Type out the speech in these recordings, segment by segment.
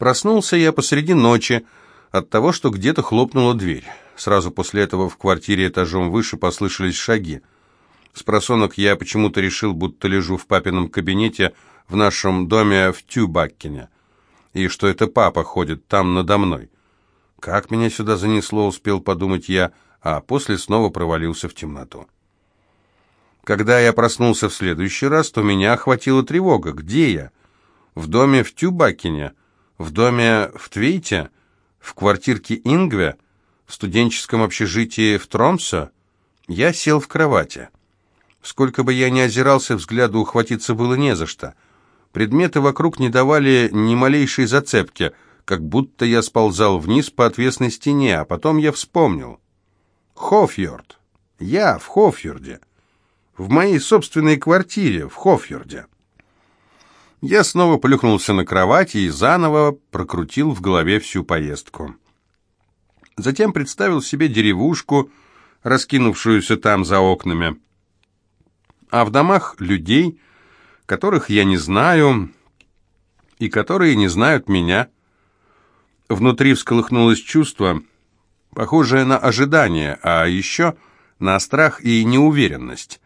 Проснулся я посреди ночи от того, что где-то хлопнула дверь. Сразу после этого в квартире этажом выше послышались шаги. С просонок я почему-то решил, будто лежу в папином кабинете в нашем доме в Тюбаккине, и что это папа ходит там надо мной. Как меня сюда занесло, успел подумать я, а после снова провалился в темноту. Когда я проснулся в следующий раз, то меня охватила тревога. Где я? В доме в Тюбакине? В доме в Твейте? В квартирке Ингве? В студенческом общежитии в Тромсо? Я сел в кровати. Сколько бы я ни озирался, взгляду ухватиться было не за что. Предметы вокруг не давали ни малейшей зацепки, как будто я сползал вниз по отвесной стене, а потом я вспомнил. Хофьорд. Я в Хофьорде. В моей собственной квартире в Хофьорде. Я снова плюхнулся на кровати и заново прокрутил в голове всю поездку. Затем представил себе деревушку, раскинувшуюся там за окнами а в домах людей, которых я не знаю и которые не знают меня. Внутри всколыхнулось чувство, похожее на ожидание, а еще на страх и неуверенность.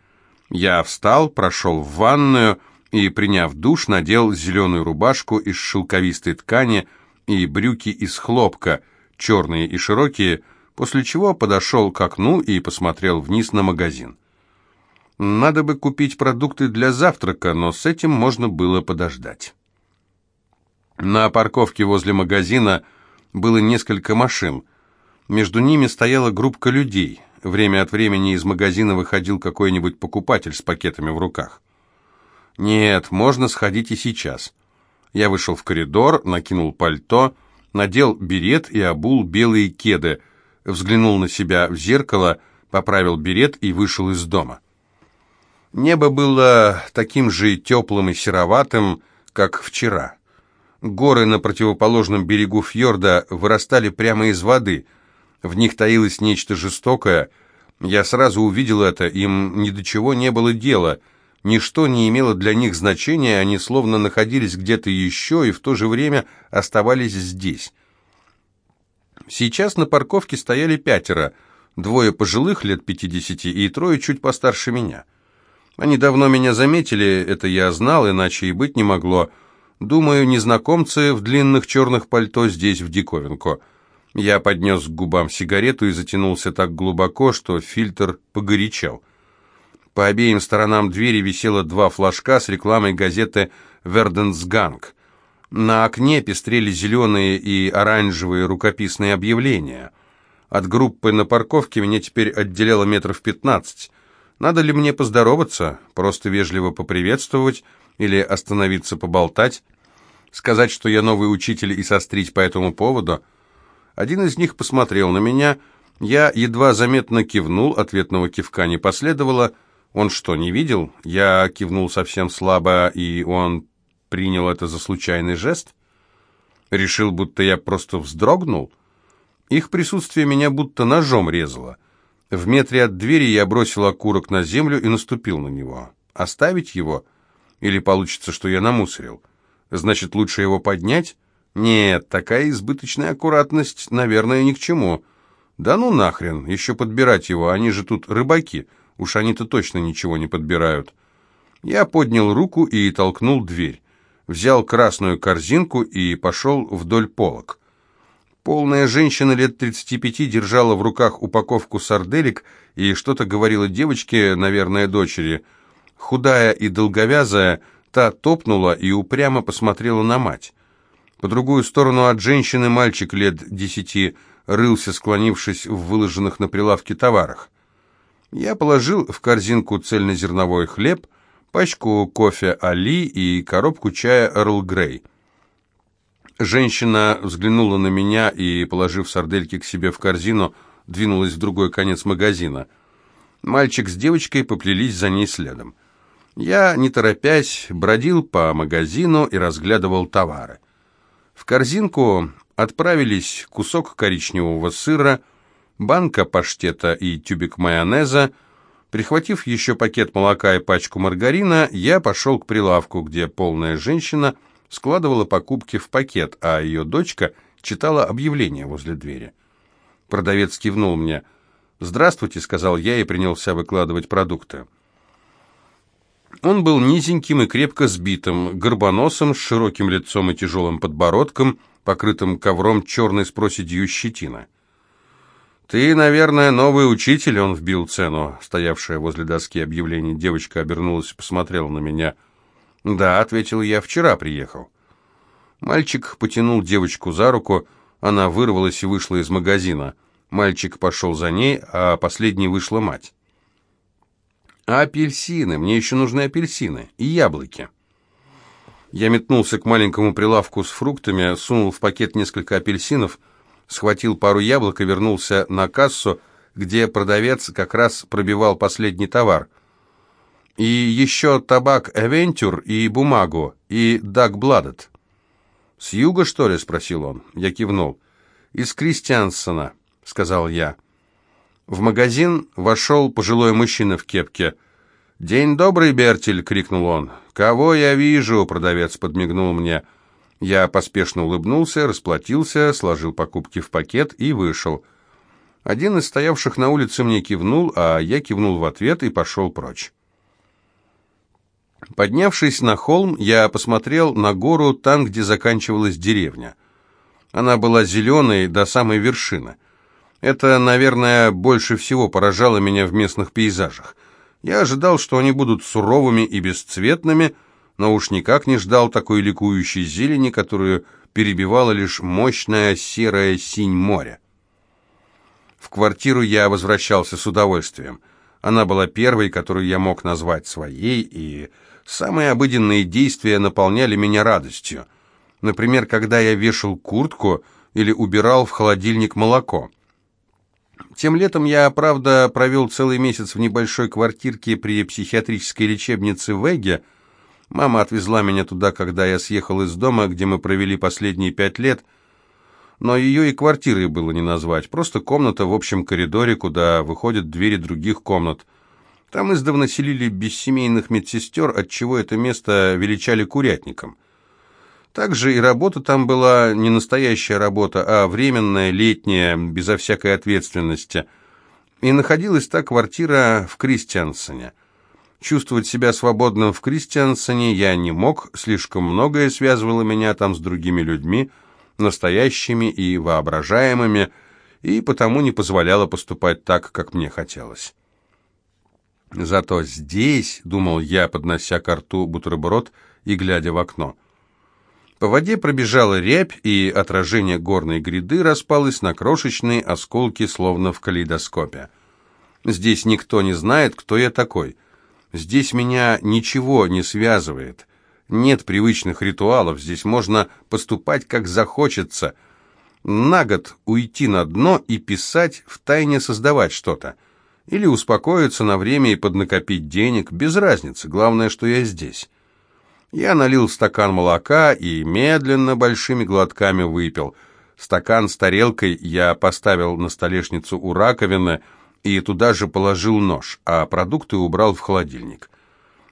Я встал, прошел в ванную и, приняв душ, надел зеленую рубашку из шелковистой ткани и брюки из хлопка, черные и широкие, после чего подошел к окну и посмотрел вниз на магазин. Надо бы купить продукты для завтрака, но с этим можно было подождать. На парковке возле магазина было несколько машин. Между ними стояла группка людей. Время от времени из магазина выходил какой-нибудь покупатель с пакетами в руках. Нет, можно сходить и сейчас. Я вышел в коридор, накинул пальто, надел берет и обул белые кеды, взглянул на себя в зеркало, поправил берет и вышел из дома. Небо было таким же теплым и сероватым, как вчера. Горы на противоположном берегу фьорда вырастали прямо из воды. В них таилось нечто жестокое. Я сразу увидел это, им ни до чего не было дела. Ничто не имело для них значения, они словно находились где-то еще и в то же время оставались здесь. Сейчас на парковке стояли пятеро, двое пожилых лет пятидесяти и трое чуть постарше меня. Они давно меня заметили, это я знал, иначе и быть не могло. Думаю, незнакомцы в длинных черных пальто здесь в диковинку. Я поднес к губам сигарету и затянулся так глубоко, что фильтр погорячал. По обеим сторонам двери висело два флажка с рекламой газеты «Верденсганг». На окне пестрели зеленые и оранжевые рукописные объявления. От группы на парковке меня теперь отделяло метров пятнадцать. Надо ли мне поздороваться, просто вежливо поприветствовать или остановиться поболтать, сказать, что я новый учитель и сострить по этому поводу? Один из них посмотрел на меня, я едва заметно кивнул, ответного кивка не последовало. Он что, не видел? Я кивнул совсем слабо, и он принял это за случайный жест? Решил, будто я просто вздрогнул? Их присутствие меня будто ножом резало. В метре от двери я бросил окурок на землю и наступил на него. Оставить его? Или получится, что я намусорил? Значит, лучше его поднять? Нет, такая избыточная аккуратность, наверное, ни к чему. Да ну нахрен, еще подбирать его, они же тут рыбаки. Уж они-то точно ничего не подбирают. Я поднял руку и толкнул дверь. Взял красную корзинку и пошел вдоль полок. Полная женщина лет 35 держала в руках упаковку сарделек и что-то говорила девочке, наверное, дочери. Худая и долговязая, та топнула и упрямо посмотрела на мать. По другую сторону от женщины мальчик лет десяти рылся, склонившись в выложенных на прилавке товарах. Я положил в корзинку цельнозерновой хлеб, пачку кофе Али и коробку чая Эрл Грей. Женщина взглянула на меня и, положив сардельки к себе в корзину, двинулась в другой конец магазина. Мальчик с девочкой поплелись за ней следом. Я, не торопясь, бродил по магазину и разглядывал товары. В корзинку отправились кусок коричневого сыра, банка паштета и тюбик майонеза. Прихватив еще пакет молока и пачку маргарина, я пошел к прилавку, где полная женщина – складывала покупки в пакет, а ее дочка читала объявление возле двери. Продавец кивнул мне. «Здравствуйте», — сказал я и принялся выкладывать продукты. Он был низеньким и крепко сбитым, горбоносом, с широким лицом и тяжелым подбородком, покрытым ковром черной с проседью щетина. «Ты, наверное, новый учитель», — он вбил цену. Стоявшая возле доски объявлений девочка обернулась и посмотрела на меня. «Да», — ответил я, — «вчера приехал». Мальчик потянул девочку за руку, она вырвалась и вышла из магазина. Мальчик пошел за ней, а последней вышла мать. «А апельсины? Мне еще нужны апельсины. И яблоки». Я метнулся к маленькому прилавку с фруктами, сунул в пакет несколько апельсинов — схватил пару яблок и вернулся на кассу, где продавец как раз пробивал последний товар. «И еще табак «Эвентюр» и бумагу, и «Даг Бладет». «С юга, что ли?» — спросил он. Я кивнул. «Из Кристиансона», — сказал я. В магазин вошел пожилой мужчина в кепке. «День добрый, Бертель!» — крикнул он. «Кого я вижу?» — продавец подмигнул мне. Я поспешно улыбнулся, расплатился, сложил покупки в пакет и вышел. Один из стоявших на улице мне кивнул, а я кивнул в ответ и пошел прочь. Поднявшись на холм, я посмотрел на гору там, где заканчивалась деревня. Она была зеленой до самой вершины. Это, наверное, больше всего поражало меня в местных пейзажах. Я ожидал, что они будут суровыми и бесцветными, но уж никак не ждал такой ликующей зелени, которую перебивала лишь мощная серая синь моря. В квартиру я возвращался с удовольствием. Она была первой, которую я мог назвать своей, и самые обыденные действия наполняли меня радостью. Например, когда я вешал куртку или убирал в холодильник молоко. Тем летом я, правда, провел целый месяц в небольшой квартирке при психиатрической лечебнице в Эге, Мама отвезла меня туда, когда я съехал из дома, где мы провели последние пять лет, но ее и квартирой было не назвать, просто комната в общем коридоре, куда выходят двери других комнат. Там издавна селили бессемейных медсестер, отчего это место величали курятником. Также и работа там была не настоящая работа, а временная, летняя, безо всякой ответственности. И находилась та квартира в Кристиансоне – Чувствовать себя свободным в Кристиансоне я не мог, слишком многое связывало меня там с другими людьми, настоящими и воображаемыми, и потому не позволяло поступать так, как мне хотелось. Зато здесь, думал я, поднося к рту бутерброд и глядя в окно, по воде пробежала рябь, и отражение горной гряды распалось на крошечные осколки, словно в калейдоскопе. Здесь никто не знает, кто я такой. Здесь меня ничего не связывает. Нет привычных ритуалов, здесь можно поступать как захочется. На год уйти на дно и писать, втайне создавать что-то. Или успокоиться на время и поднакопить денег, без разницы, главное, что я здесь. Я налил стакан молока и медленно большими глотками выпил. Стакан с тарелкой я поставил на столешницу у раковины, и туда же положил нож, а продукты убрал в холодильник.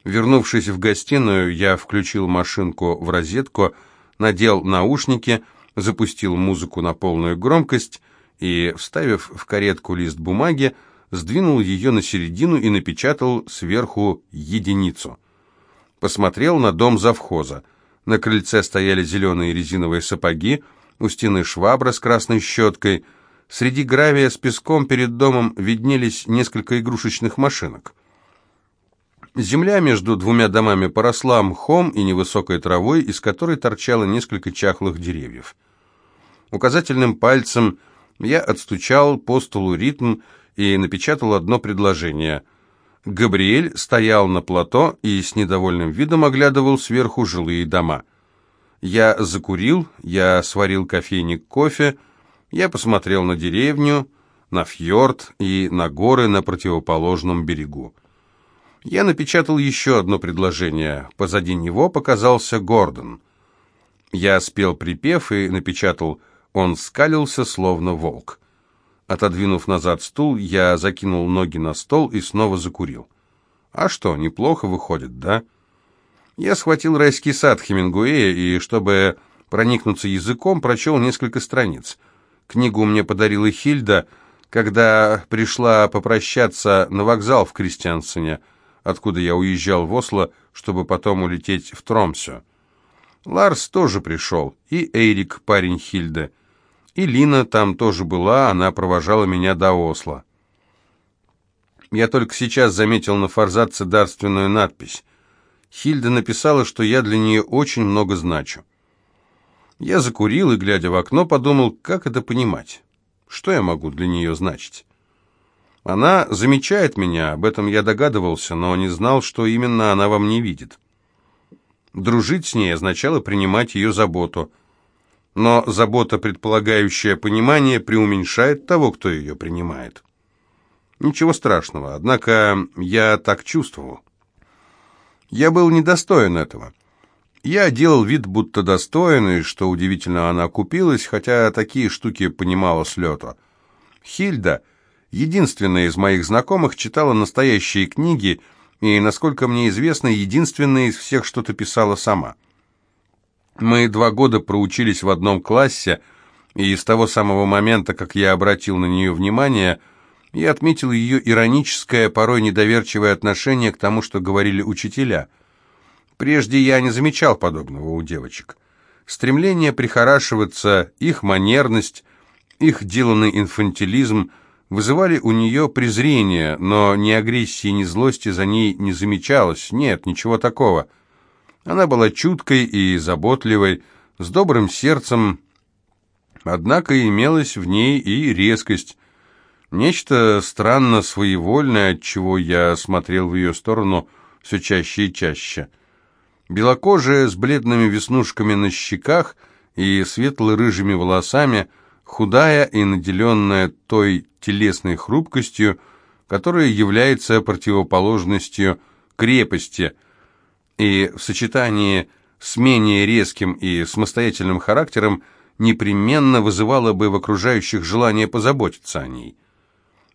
Вернувшись в гостиную, я включил машинку в розетку, надел наушники, запустил музыку на полную громкость и, вставив в каретку лист бумаги, сдвинул ее на середину и напечатал сверху единицу. Посмотрел на дом завхоза. На крыльце стояли зеленые резиновые сапоги, у стены швабра с красной щеткой — Среди гравия с песком перед домом виднелись несколько игрушечных машинок. Земля между двумя домами поросла мхом и невысокой травой, из которой торчало несколько чахлых деревьев. Указательным пальцем я отстучал по столу ритм и напечатал одно предложение. Габриэль стоял на плато и с недовольным видом оглядывал сверху жилые дома. Я закурил, я сварил кофейник кофе, я посмотрел на деревню, на фьорд и на горы на противоположном берегу. Я напечатал еще одно предложение. Позади него показался Гордон. Я спел припев и напечатал «Он скалился, словно волк». Отодвинув назад стул, я закинул ноги на стол и снова закурил. А что, неплохо выходит, да? Я схватил «Райский сад» Хемингуэя и, чтобы проникнуться языком, прочел несколько страниц. Книгу мне подарила Хильда, когда пришла попрощаться на вокзал в Кристиансене, откуда я уезжал в Осло, чтобы потом улететь в Тромсё. Ларс тоже пришел, и Эйрик, парень Хильды. И Лина там тоже была, она провожала меня до Осло. Я только сейчас заметил на форзаце дарственную надпись. Хильда написала, что я для нее очень много значу. Я закурил и, глядя в окно, подумал, как это понимать. Что я могу для нее значить? Она замечает меня, об этом я догадывался, но не знал, что именно она во мне видит. Дружить с ней означало принимать ее заботу. Но забота, предполагающая понимание, преуменьшает того, кто ее принимает. Ничего страшного, однако я так чувствовал. Я был недостоин этого. Я делал вид, будто достоин, и, что удивительно, она купилась, хотя такие штуки понимала с лету. Хильда, единственная из моих знакомых, читала настоящие книги, и, насколько мне известно, единственная из всех что-то писала сама. Мы два года проучились в одном классе, и с того самого момента, как я обратил на нее внимание, я отметил ее ироническое, порой недоверчивое отношение к тому, что говорили учителя. Прежде я не замечал подобного у девочек. Стремление прихорашиваться, их манерность, их деланный инфантилизм – вызывали у нее презрение, но ни агрессии, ни злости за ней не замечалось. Нет, ничего такого. Она была чуткой и заботливой, с добрым сердцем, однако имелась в ней и резкость. Нечто странно своевольное, от чего я смотрел в ее сторону все чаще и чаще. Белокожая, с бледными веснушками на щеках и светло-рыжими волосами – худая и наделенная той телесной хрупкостью, которая является противоположностью крепости, и в сочетании с менее резким и самостоятельным характером непременно вызывала бы в окружающих желание позаботиться о ней.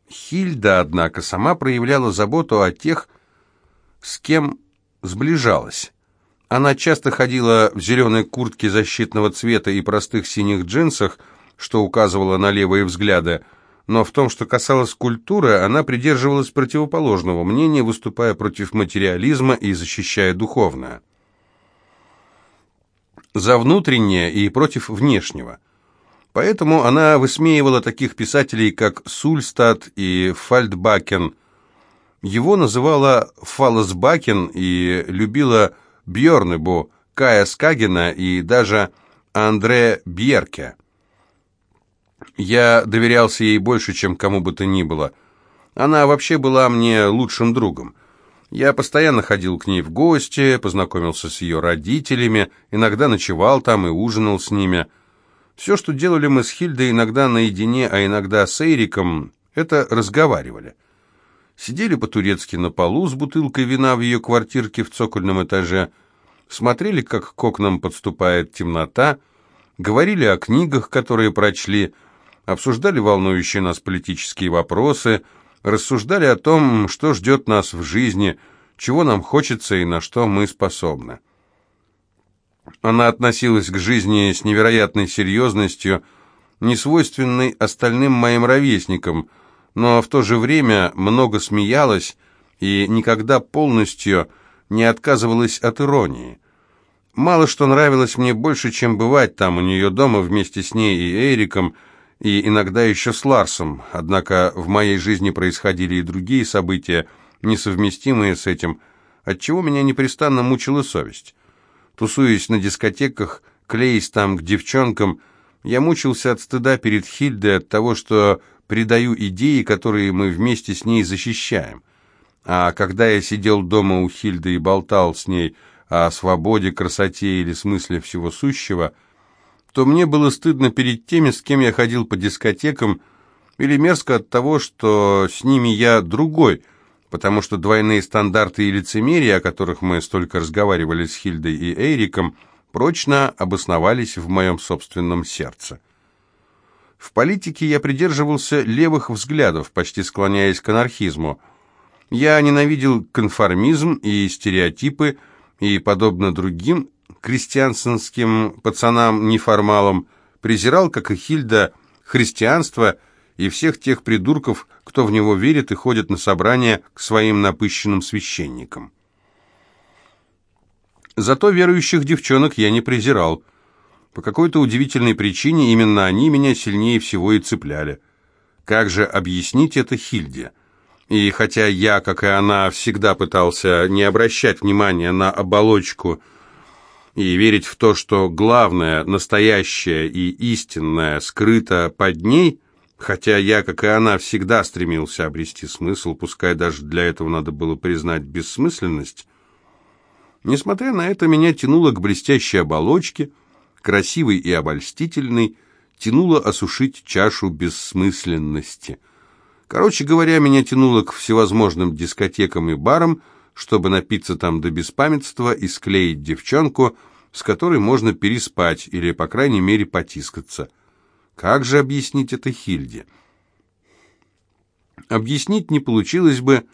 Хильда, однако, сама проявляла заботу о тех, с кем сближалась. Она часто ходила в зеленой куртке защитного цвета и простых синих джинсах, что указывало на левые взгляды, но в том, что касалось культуры, она придерживалась противоположного мнения, выступая против материализма и защищая духовное. За внутреннее и против внешнего. Поэтому она высмеивала таких писателей, как Сульстад и Фальдбакен. Его называла Фаллесбакен и любила Бьернебу, Кая Скагена и даже Андре Бьерке. Я доверялся ей больше, чем кому бы то ни было. Она вообще была мне лучшим другом. Я постоянно ходил к ней в гости, познакомился с ее родителями, иногда ночевал там и ужинал с ними. Все, что делали мы с Хильдой иногда наедине, а иногда с Эриком, это разговаривали. Сидели по-турецки на полу с бутылкой вина в ее квартирке в цокольном этаже, смотрели, как к окнам подступает темнота, говорили о книгах, которые прочли, обсуждали волнующие нас политические вопросы, рассуждали о том, что ждет нас в жизни, чего нам хочется и на что мы способны. Она относилась к жизни с невероятной серьезностью, не свойственной остальным моим ровесникам, но в то же время много смеялась и никогда полностью не отказывалась от иронии. Мало что нравилось мне больше, чем бывать там у нее дома вместе с ней и Эриком, и иногда еще с Ларсом, однако в моей жизни происходили и другие события, несовместимые с этим, отчего меня непрестанно мучила совесть. Тусуясь на дискотеках, клеясь там к девчонкам, я мучился от стыда перед Хильдой от того, что предаю идеи, которые мы вместе с ней защищаем. А когда я сидел дома у Хильды и болтал с ней о свободе, красоте или смысле всего сущего – то мне было стыдно перед теми, с кем я ходил по дискотекам, или мерзко от того, что с ними я другой, потому что двойные стандарты и лицемерие, о которых мы столько разговаривали с Хильдой и Эйриком, прочно обосновались в моем собственном сердце. В политике я придерживался левых взглядов, почти склоняясь к анархизму. Я ненавидел конформизм и стереотипы, и, подобно другим крестьянским пацанам-неформалам, презирал, как и Хильда, христианство и всех тех придурков, кто в него верит и ходит на собрания к своим напыщенным священникам. Зато верующих девчонок я не презирал. По какой-то удивительной причине именно они меня сильнее всего и цепляли. Как же объяснить это Хильде? И хотя я, как и она, всегда пытался не обращать внимания на оболочку и верить в то, что главное, настоящее и истинное скрыто под ней, хотя я, как и она, всегда стремился обрести смысл, пускай даже для этого надо было признать бессмысленность, несмотря на это, меня тянуло к блестящей оболочке, красивой и обольстительной, тянуло осушить чашу бессмысленности. Короче говоря, меня тянуло к всевозможным дискотекам и барам, чтобы напиться там до беспамятства и склеить девчонку, с которой можно переспать или, по крайней мере, потискаться. Как же объяснить это Хильде? Объяснить не получилось бы,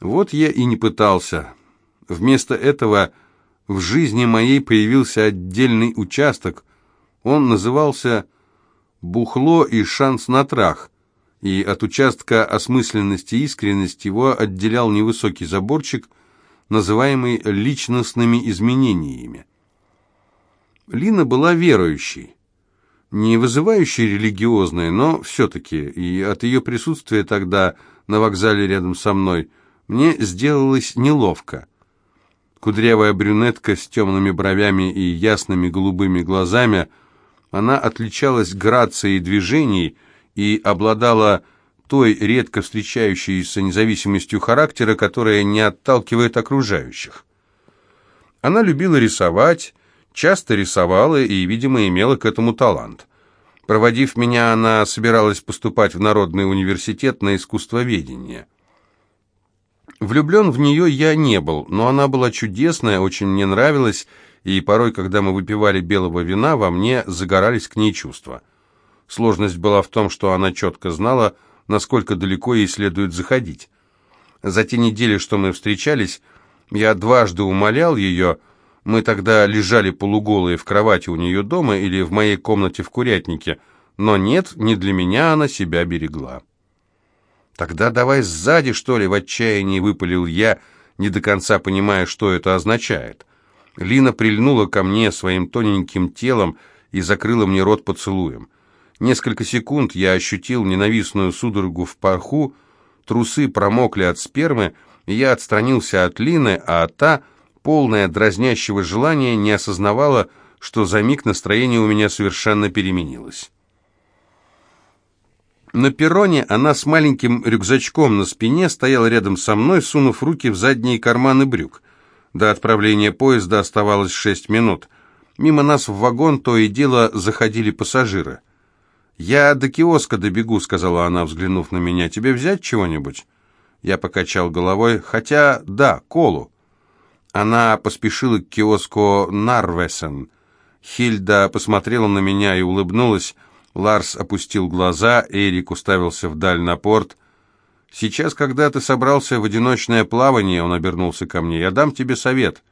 вот я и не пытался. Вместо этого в жизни моей появился отдельный участок. Он назывался «Бухло и шанс на трах», и от участка осмысленности и искренности его отделял невысокий заборчик, называемый личностными изменениями. Лина была верующей, не вызывающей религиозной, но все-таки, и от ее присутствия тогда на вокзале рядом со мной мне сделалось неловко. Кудрявая брюнетка с темными бровями и ясными голубыми глазами, она отличалась грацией движений и обладала той редко встречающейся независимостью характера, которая не отталкивает окружающих. Она любила рисовать, часто рисовала и, видимо, имела к этому талант. Проводив меня, она собиралась поступать в Народный университет на искусствоведение. Влюблен в нее я не был, но она была чудесная, очень мне нравилась, и порой, когда мы выпивали белого вина, во мне загорались к ней чувства. Сложность была в том, что она четко знала, насколько далеко ей следует заходить. За те недели, что мы встречались, я дважды умолял ее, мы тогда лежали полуголые в кровати у нее дома или в моей комнате в курятнике, но нет, не для меня она себя берегла. «Тогда давай сзади, что ли?» — в отчаянии выпалил я, не до конца понимая, что это означает. Лина прильнула ко мне своим тоненьким телом и закрыла мне рот поцелуем. Несколько секунд я ощутил ненавистную судорогу в парху, трусы промокли от спермы, и я отстранился от Лины, а та, полная дразнящего желания, не осознавала, что за миг настроение у меня совершенно переменилось. На перроне она с маленьким рюкзачком на спине стояла рядом со мной, сунув руки в задние карманы брюк. До отправления поезда оставалось шесть минут. Мимо нас в вагон то и дело заходили пассажиры. «Я до киоска добегу», — сказала она, взглянув на меня. «Тебе взять чего-нибудь?» Я покачал головой, хотя, да, колу. Она поспешила к киоску «Нарвесен». Хильда посмотрела на меня и улыбнулась. Ларс опустил глаза, Эрик уставился вдаль на порт. «Сейчас, когда ты собрался в одиночное плавание», — он обернулся ко мне, — «я дам тебе совет».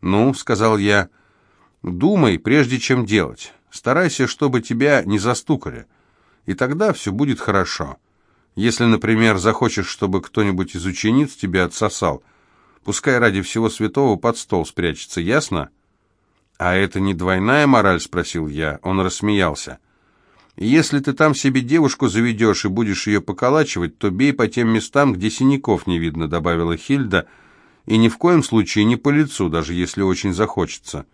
«Ну», — сказал я, — «думай, прежде чем делать. Старайся, чтобы тебя не застукали. И тогда все будет хорошо. Если, например, захочешь, чтобы кто-нибудь из учениц тебя отсосал, пускай ради всего святого под стол спрячется, ясно?» «А это не двойная мораль?» — спросил я. Он рассмеялся. Если ты там себе девушку заведешь и будешь ее поколачивать, то бей по тем местам, где синяков не видно», — добавила Хильда, «и ни в коем случае не по лицу, даже если очень захочется.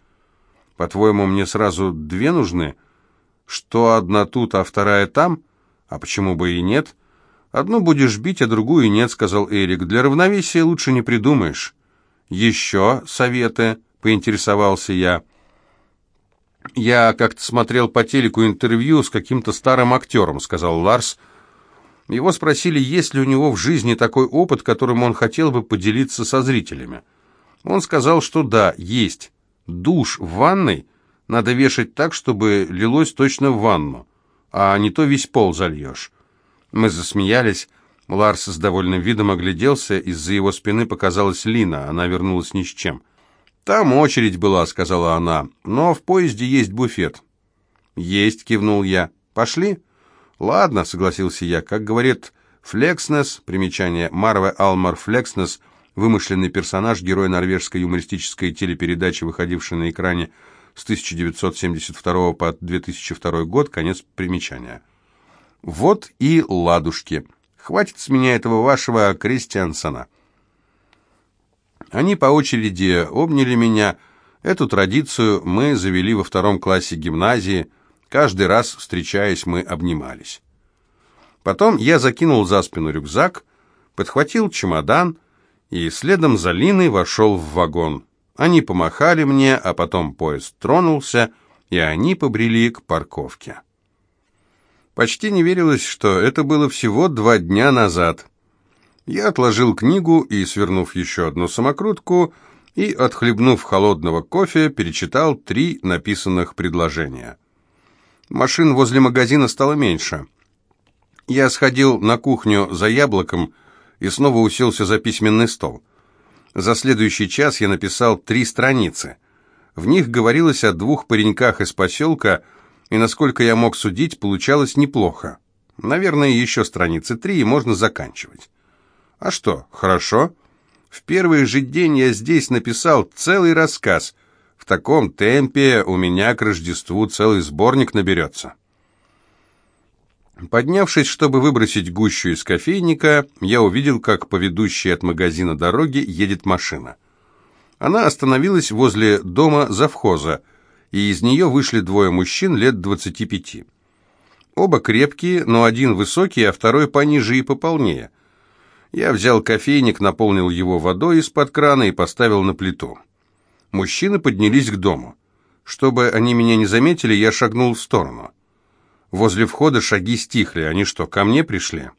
По-твоему, мне сразу две нужны? Что одна тут, а вторая там? А почему бы и нет?» «Одну будешь бить, а другую нет», — сказал Эрик. «Для равновесия лучше не придумаешь». «Еще советы?» — поинтересовался я. «Я как-то смотрел по телеку интервью с каким-то старым актером», — сказал Ларс. Его спросили, есть ли у него в жизни такой опыт, которым он хотел бы поделиться со зрителями. Он сказал, что да, есть. Душ в ванной надо вешать так, чтобы лилось точно в ванну, а не то весь пол зальешь. Мы засмеялись. Ларс с довольным видом огляделся, из-за его спины показалась Лина, она вернулась ни с чем. «Там очередь была», — сказала она, — «но в поезде есть буфет». «Есть», — кивнул я. «Пошли?» «Ладно», — согласился я. «Как говорит Флекснес, примечание Марве Алмар Флекснес, вымышленный персонаж, герой норвежской юмористической телепередачи, выходившей на экране с 1972 по 2002 год, конец примечания. Вот и ладушки. Хватит с меня этого вашего Кристиансона. Они по очереди обняли меня. Эту традицию мы завели во втором классе гимназии. Каждый раз, встречаясь, мы обнимались. Потом я закинул за спину рюкзак, подхватил чемодан и следом за Линой вошел в вагон. Они помахали мне, а потом поезд тронулся, и они побрели к парковке. Почти не верилось, что это было всего два дня назад. Я отложил книгу и, свернув еще одну самокрутку, и, отхлебнув холодного кофе, перечитал три написанных предложения. Машин возле магазина стало меньше. Я сходил на кухню за яблоком и снова уселся за письменный стол. За следующий час я написал три страницы. В них говорилось о двух пареньках из поселка, и, насколько я мог судить, получалось неплохо. Наверное, еще страницы три, и можно заканчивать. А что, хорошо? В первый же день я здесь написал целый рассказ. В таком темпе у меня к Рождеству целый сборник наберется. Поднявшись, чтобы выбросить гущу из кофейника, я увидел, как по ведущей от магазина дороге едет машина. Она остановилась возле дома завхоза, и из нее вышли двое мужчин лет двадцати пяти. Оба крепкие, но один высокий, а второй пониже и пополнее. Я взял кофейник, наполнил его водой из-под крана и поставил на плиту. Мужчины поднялись к дому. Чтобы они меня не заметили, я шагнул в сторону. Возле входа шаги стихли. Они что, ко мне пришли?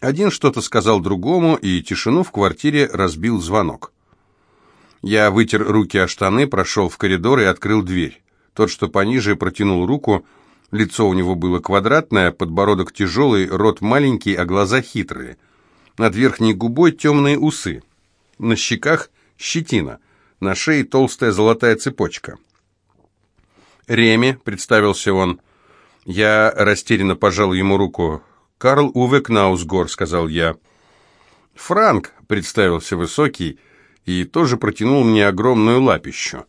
Один что-то сказал другому, и тишину в квартире разбил звонок. Я вытер руки о штаны, прошел в коридор и открыл дверь. Тот, что пониже, протянул руку. Лицо у него было квадратное, подбородок тяжелый, рот маленький, а глаза хитрые. Над верхней губой темные усы. На щеках щетина. На шее толстая золотая цепочка. «Реми», — представился он. Я растерянно пожал ему руку. «Карл Уве Кнаусгор», — сказал я. «Франк», — представился высокий, и тоже протянул мне огромную лапищу.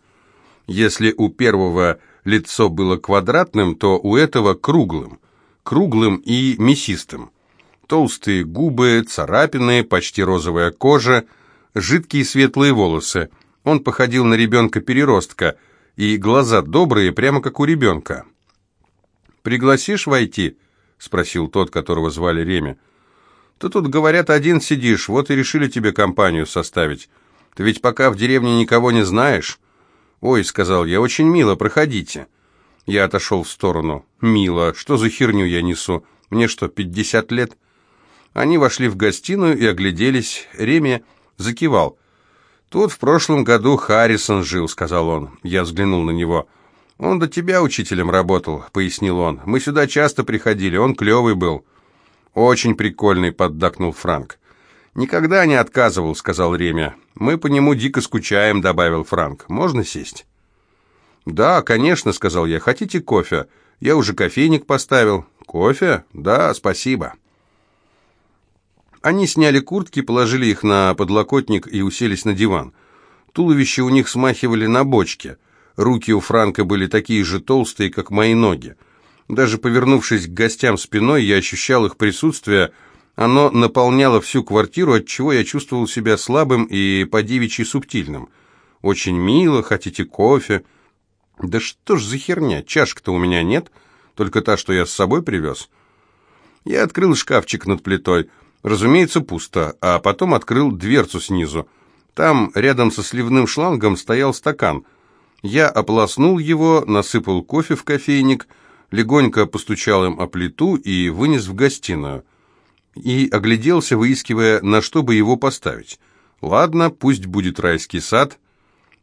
Если у первого лицо было квадратным, то у этого круглым. Круглым и мясистым. Толстые губы, царапины, почти розовая кожа, жидкие светлые волосы. Он походил на ребенка-переростка, и глаза добрые, прямо как у ребенка. «Пригласишь войти?» — спросил тот, которого звали Реми. «Ты тут, говорят, один сидишь, вот и решили тебе компанию составить. Ты ведь пока в деревне никого не знаешь». «Ой», — сказал я, — «очень мило, проходите». Я отошел в сторону. «Мило, что за херню я несу? Мне что, пятьдесят лет?» Они вошли в гостиную и огляделись. Реми закивал. «Тут в прошлом году Харрисон жил», — сказал он. Я взглянул на него. «Он до тебя учителем работал», — пояснил он. «Мы сюда часто приходили, он клевый был». «Очень прикольный», — поддакнул Франк. «Никогда не отказывал», — сказал Ремя. «Мы по нему дико скучаем», — добавил Франк. «Можно сесть?» «Да, конечно», — сказал я. «Хотите кофе? Я уже кофейник поставил». «Кофе? Да, спасибо». Они сняли куртки, положили их на подлокотник и уселись на диван. Туловища у них смахивали на бочки. Руки у Франка были такие же толстые, как мои ноги. Даже повернувшись к гостям спиной, я ощущал их присутствие — оно наполняло всю квартиру, отчего я чувствовал себя слабым и по-девичьи субтильным. Очень мило, хотите кофе? Да что ж за херня, чашек-то у меня нет, только та, что я с собой привез. Я открыл шкафчик над плитой. Разумеется, пусто, а потом открыл дверцу снизу. Там, рядом со сливным шлангом, стоял стакан. Я ополоснул его, насыпал кофе в кофейник, легонько постучал им о плиту и вынес в гостиную и огляделся, выискивая, на что бы его поставить. «Ладно, пусть будет райский сад».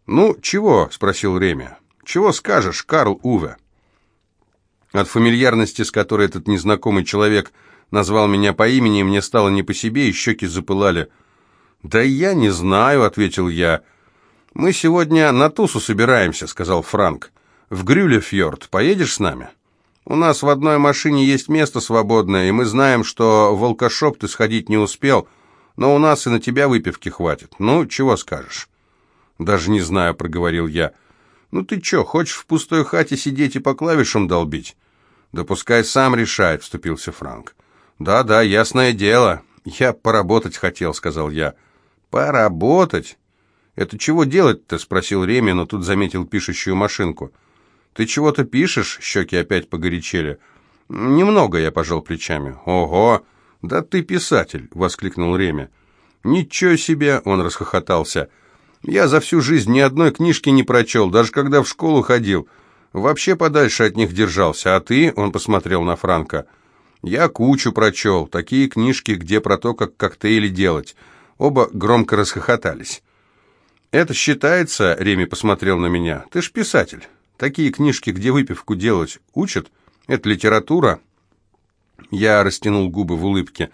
«Ну, чего?» — спросил Ремя. «Чего скажешь, Карл Уве?» От фамильярности, с которой этот незнакомый человек назвал меня по имени, мне стало не по себе, и щеки запылали. «Да я не знаю», — ответил я. «Мы сегодня на тусу собираемся», — сказал Франк. «В Грюлефьорд. Поедешь с нами?» «У нас в одной машине есть место свободное, и мы знаем, что в волкошоп ты сходить не успел, но у нас и на тебя выпивки хватит. Ну, чего скажешь?» «Даже не знаю», — проговорил я. «Ну ты чё, хочешь в пустой хате сидеть и по клавишам долбить?» «Да пускай сам решает», — вступился Франк. «Да-да, ясное дело. Я поработать хотел», — сказал я. «Поработать?» «Это чего делать-то?» — спросил Реми, но тут заметил пишущую машинку. «Ты чего-то пишешь?» — щеки опять погорячели. «Немного», — я пожал плечами. «Ого! Да ты писатель!» — воскликнул Реми. «Ничего себе!» — он расхохотался. «Я за всю жизнь ни одной книжки не прочел, даже когда в школу ходил. Вообще подальше от них держался. А ты?» — он посмотрел на Франка. «Я кучу прочел. Такие книжки, где про то, как коктейли делать». Оба громко расхохотались. «Это считается?» — Реми посмотрел на меня. «Ты ж писатель. Такие книжки, где выпивку делать, учат? Это литература?» Я растянул губы в улыбке.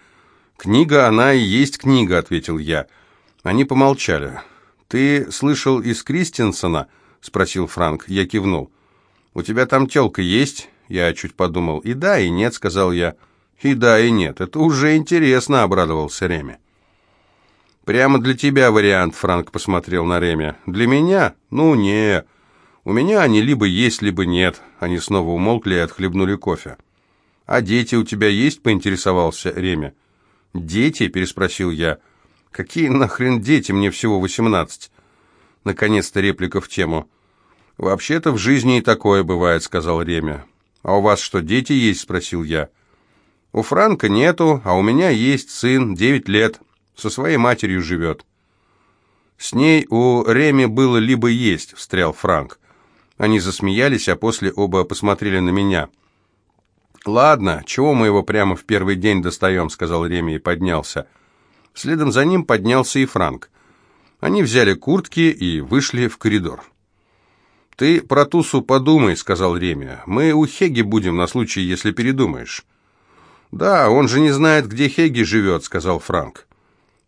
«Книга, она и есть книга», — ответил я. Они помолчали. «Ты слышал из Кристенсена?» — спросил Франк. Я кивнул. «У тебя там тёлка есть?» Я чуть подумал. «И да, и нет», — сказал я. «И да, и нет. Это уже интересно», — обрадовался Реми. «Прямо для тебя вариант», — Франк посмотрел на Реми. «Для меня? Ну, не. У меня они либо есть, либо нет». Они снова умолкли и отхлебнули кофе. «А дети у тебя есть?» — поинтересовался Реми. «Дети?» — переспросил я. «Какие нахрен дети? Мне всего восемнадцать». Наконец-то реплика в тему. «Вообще-то в жизни и такое бывает», — сказал Реми. «А у вас что, дети есть?» — спросил я. «У Франка нету, а у меня есть сын, девять лет». Со своей матерью живет. С ней у Реми было либо есть, встрял Франк. Они засмеялись, а после оба посмотрели на меня. «Ладно, чего мы его прямо в первый день достаем?» — сказал Реми и поднялся. Следом за ним поднялся и Франк. Они взяли куртки и вышли в коридор. «Ты про Тусу подумай», — сказал Реми. «Мы у Хеги будем на случай, если передумаешь». «Да, он же не знает, где Хеги живет», — сказал Франк.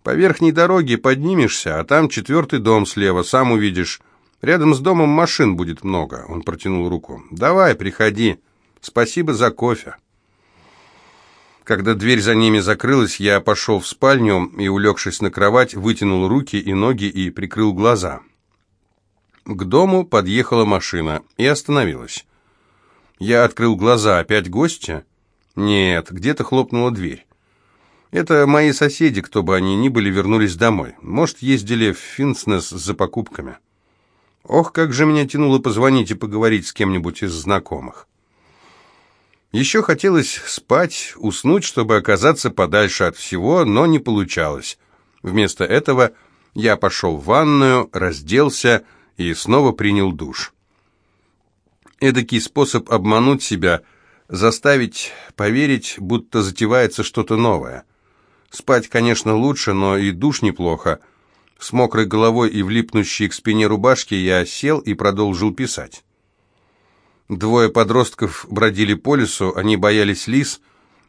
По верхней дороге поднимешься, а там четвертый дом слева, сам увидишь. Рядом с домом машин будет много. Он протянул руку. Давай, приходи. Спасибо за кофе. Когда дверь за ними закрылась, я пошел в спальню и, улегшись на кровать, вытянул руки и ноги и прикрыл глаза. К дому подъехала машина и остановилась. Я открыл глаза. Опять гости? Нет, где-то хлопнула дверь. Это мои соседи, кто бы они ни были, вернулись домой. Может, ездили в Финснес за покупками. Ох, как же меня тянуло позвонить и поговорить с кем-нибудь из знакомых. Еще хотелось спать, уснуть, чтобы оказаться подальше от всего, но не получалось. Вместо этого я пошел в ванную, разделся и снова принял душ. Эдакий способ обмануть себя, заставить поверить, будто затевается что-то новое – Спать, конечно, лучше, но и душ неплохо. С мокрой головой и влипнущей к спине рубашки я сел и продолжил писать. Двое подростков бродили по лесу, они боялись лис.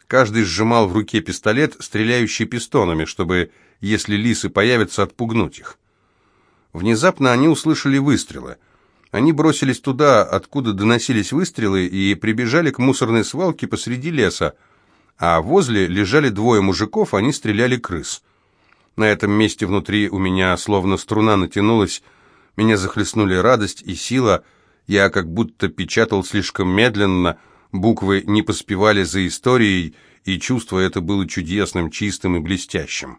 Каждый сжимал в руке пистолет, стреляющий пистонами, чтобы, если лисы появятся, отпугнуть их. Внезапно они услышали выстрелы. Они бросились туда, откуда доносились выстрелы, и прибежали к мусорной свалке посреди леса, а возле лежали двое мужиков, они стреляли крыс. На этом месте внутри у меня словно струна натянулась, меня захлестнули радость и сила, я как будто печатал слишком медленно, буквы не поспевали за историей, и чувство это было чудесным, чистым и блестящим.